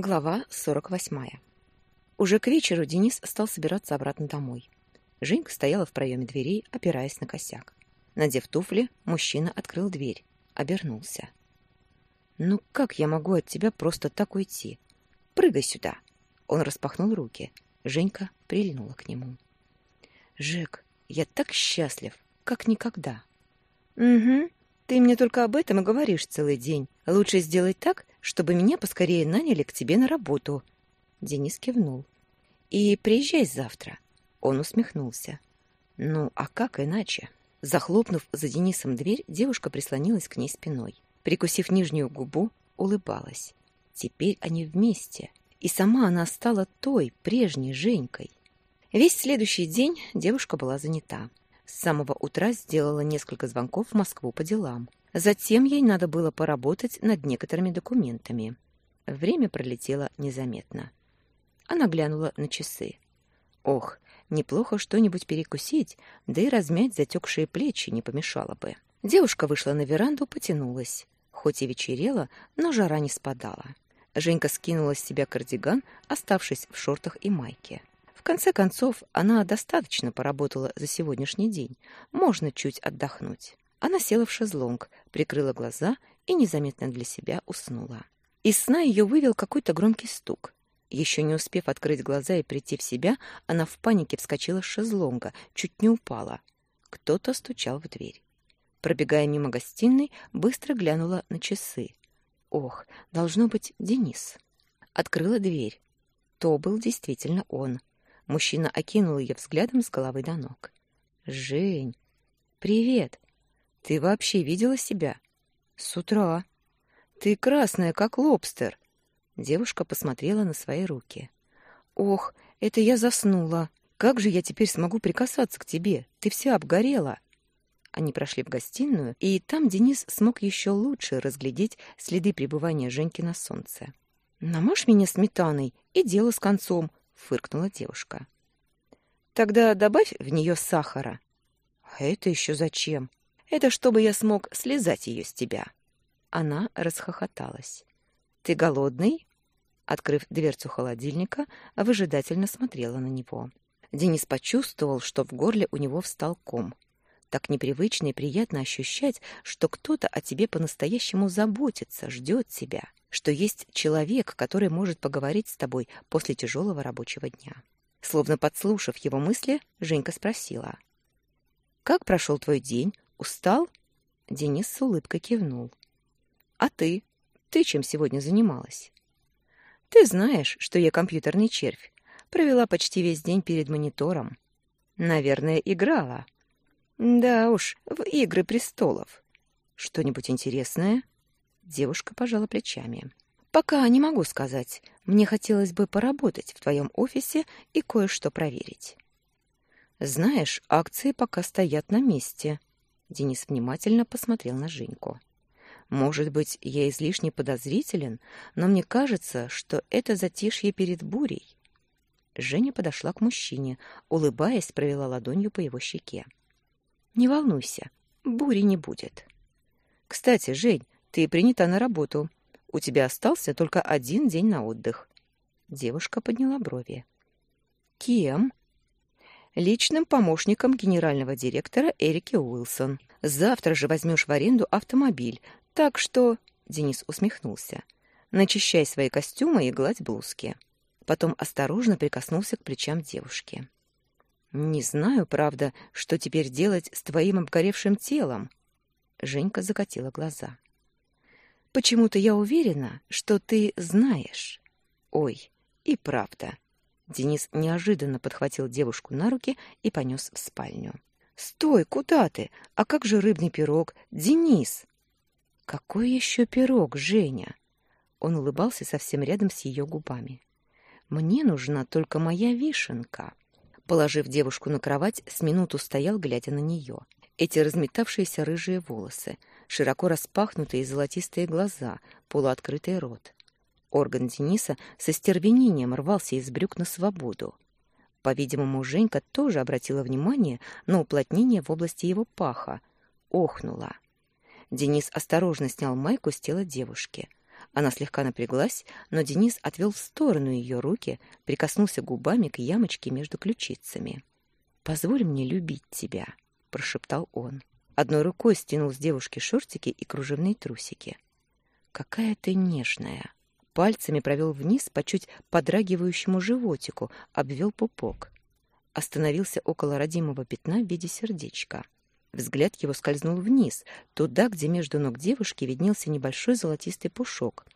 Глава 48. Уже к вечеру Денис стал собираться обратно домой. Женька стояла в проеме дверей, опираясь на косяк. Надев туфли, мужчина открыл дверь, обернулся. «Ну как я могу от тебя просто так уйти? Прыгай сюда!» Он распахнул руки. Женька прильнула к нему. «Жек, я так счастлив, как никогда!» «Угу, ты мне только об этом и говоришь целый день. Лучше сделать так, чтобы меня поскорее наняли к тебе на работу. Денис кивнул. И приезжай завтра. Он усмехнулся. Ну, а как иначе? Захлопнув за Денисом дверь, девушка прислонилась к ней спиной. Прикусив нижнюю губу, улыбалась. Теперь они вместе. И сама она стала той, прежней Женькой. Весь следующий день девушка была занята. С самого утра сделала несколько звонков в Москву по делам. Затем ей надо было поработать над некоторыми документами. Время пролетело незаметно. Она глянула на часы. Ох, неплохо что-нибудь перекусить, да и размять затекшие плечи не помешало бы. Девушка вышла на веранду, потянулась. Хоть и вечерело, но жара не спадала. Женька скинула с себя кардиган, оставшись в шортах и майке. В конце концов, она достаточно поработала за сегодняшний день. Можно чуть отдохнуть. Она села в шезлонг, прикрыла глаза и незаметно для себя уснула. Из сна ее вывел какой-то громкий стук. Еще не успев открыть глаза и прийти в себя, она в панике вскочила с шезлонга, чуть не упала. Кто-то стучал в дверь. Пробегая мимо гостиной, быстро глянула на часы. Ох, должно быть Денис. Открыла дверь. То был действительно он. Мужчина окинул ее взглядом с головы до ног. «Жень! Привет! Ты вообще видела себя? С утра. Ты красная, как лобстер. Девушка посмотрела на свои руки. Ох, это я заснула. Как же я теперь смогу прикасаться к тебе? Ты вся обгорела. Они прошли в гостиную, и там Денис смог еще лучше разглядеть следы пребывания Женьки на солнце. «Намажь меня сметаной, и дело с концом», — фыркнула девушка. «Тогда добавь в нее сахара». «А это еще зачем?» Это чтобы я смог слезать ее с тебя». Она расхохоталась. «Ты голодный?» Открыв дверцу холодильника, выжидательно смотрела на него. Денис почувствовал, что в горле у него встал ком. Так непривычно и приятно ощущать, что кто-то о тебе по-настоящему заботится, ждет тебя, что есть человек, который может поговорить с тобой после тяжелого рабочего дня. Словно подслушав его мысли, Женька спросила. «Как прошел твой день? Устал? Денис с улыбкой кивнул. А ты? Ты чем сегодня занималась? Ты знаешь, что я компьютерный червь. Провела почти весь день перед монитором. Наверное, играла. Да уж, в игры престолов. Что-нибудь интересное? Девушка пожала плечами. Пока не могу сказать. Мне хотелось бы поработать в твоем офисе и кое-что проверить. Знаешь, акции пока стоят на месте, Денис внимательно посмотрел на Женьку. Может быть, я излишне подозрителен, но мне кажется, что это затишье перед бурей. Женя подошла к мужчине, улыбаясь, провела ладонью по его щеке. Не волнуйся, бури не будет. Кстати, Жень, ты принята на работу. У тебя остался только один день на отдых. Девушка подняла брови. Кем? Личным помощником генерального директора Эрики Уилсон. Завтра же возьмешь в аренду автомобиль, так что...» Денис усмехнулся. «Начищай свои костюмы и гладь блузки». Потом осторожно прикоснулся к плечам девушки. «Не знаю, правда, что теперь делать с твоим обгоревшим телом?» Женька закатила глаза. «Почему-то я уверена, что ты знаешь. Ой, и правда». Денис неожиданно подхватил девушку на руки и понес в спальню. «Стой, куда ты? А как же рыбный пирог? Денис!» «Какой еще пирог, Женя?» Он улыбался совсем рядом с ее губами. «Мне нужна только моя вишенка». Положив девушку на кровать, с минуту стоял, глядя на нее. Эти разметавшиеся рыжие волосы, широко распахнутые золотистые глаза, полуоткрытый рот. Орган Дениса со стервенением рвался из брюк на свободу. По-видимому, Женька тоже обратила внимание на уплотнение в области его паха. Охнула. Денис осторожно снял майку с тела девушки. Она слегка напряглась, но Денис отвел в сторону ее руки, прикоснулся губами к ямочке между ключицами. «Позволь мне любить тебя», — прошептал он. Одной рукой стянул с девушки шортики и кружевные трусики. «Какая ты нежная!» Пальцами провел вниз по чуть подрагивающему животику, обвел пупок. Остановился около родимого пятна в виде сердечка. Взгляд его скользнул вниз, туда, где между ног девушки виднелся небольшой золотистый пушок.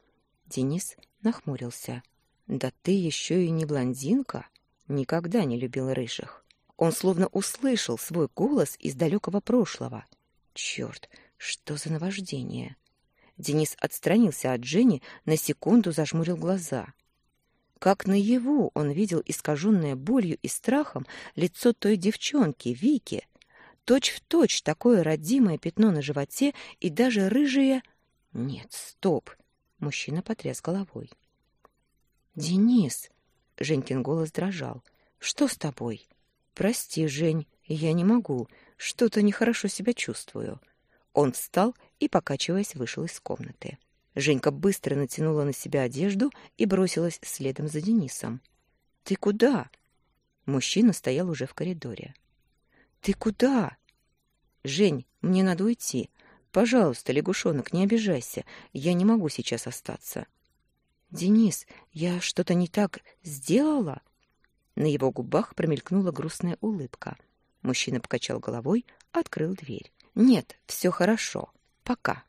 Денис нахмурился. «Да ты еще и не блондинка!» Никогда не любил рыжих. Он словно услышал свой голос из далекого прошлого. Черт, что за наваждение! Денис отстранился от Жени, на секунду зажмурил глаза. Как наяву он видел искаженное болью и страхом лицо той девчонки, Вики. Точь в точь такое родимое пятно на животе и даже рыжие... Нет, стоп! Мужчина потряс головой. «Денис!» — Женькин голос дрожал. «Что с тобой?» «Прости, Жень, я не могу. Что-то нехорошо себя чувствую». Он встал и, покачиваясь, вышел из комнаты. Женька быстро натянула на себя одежду и бросилась следом за Денисом. «Ты куда?» Мужчина стоял уже в коридоре. «Ты куда?» «Жень, мне надо уйти. Пожалуйста, лягушонок, не обижайся. Я не могу сейчас остаться». «Денис, я что-то не так сделала?» На его губах промелькнула грустная улыбка. Мужчина покачал головой, открыл дверь. «Нет, все хорошо. Пока».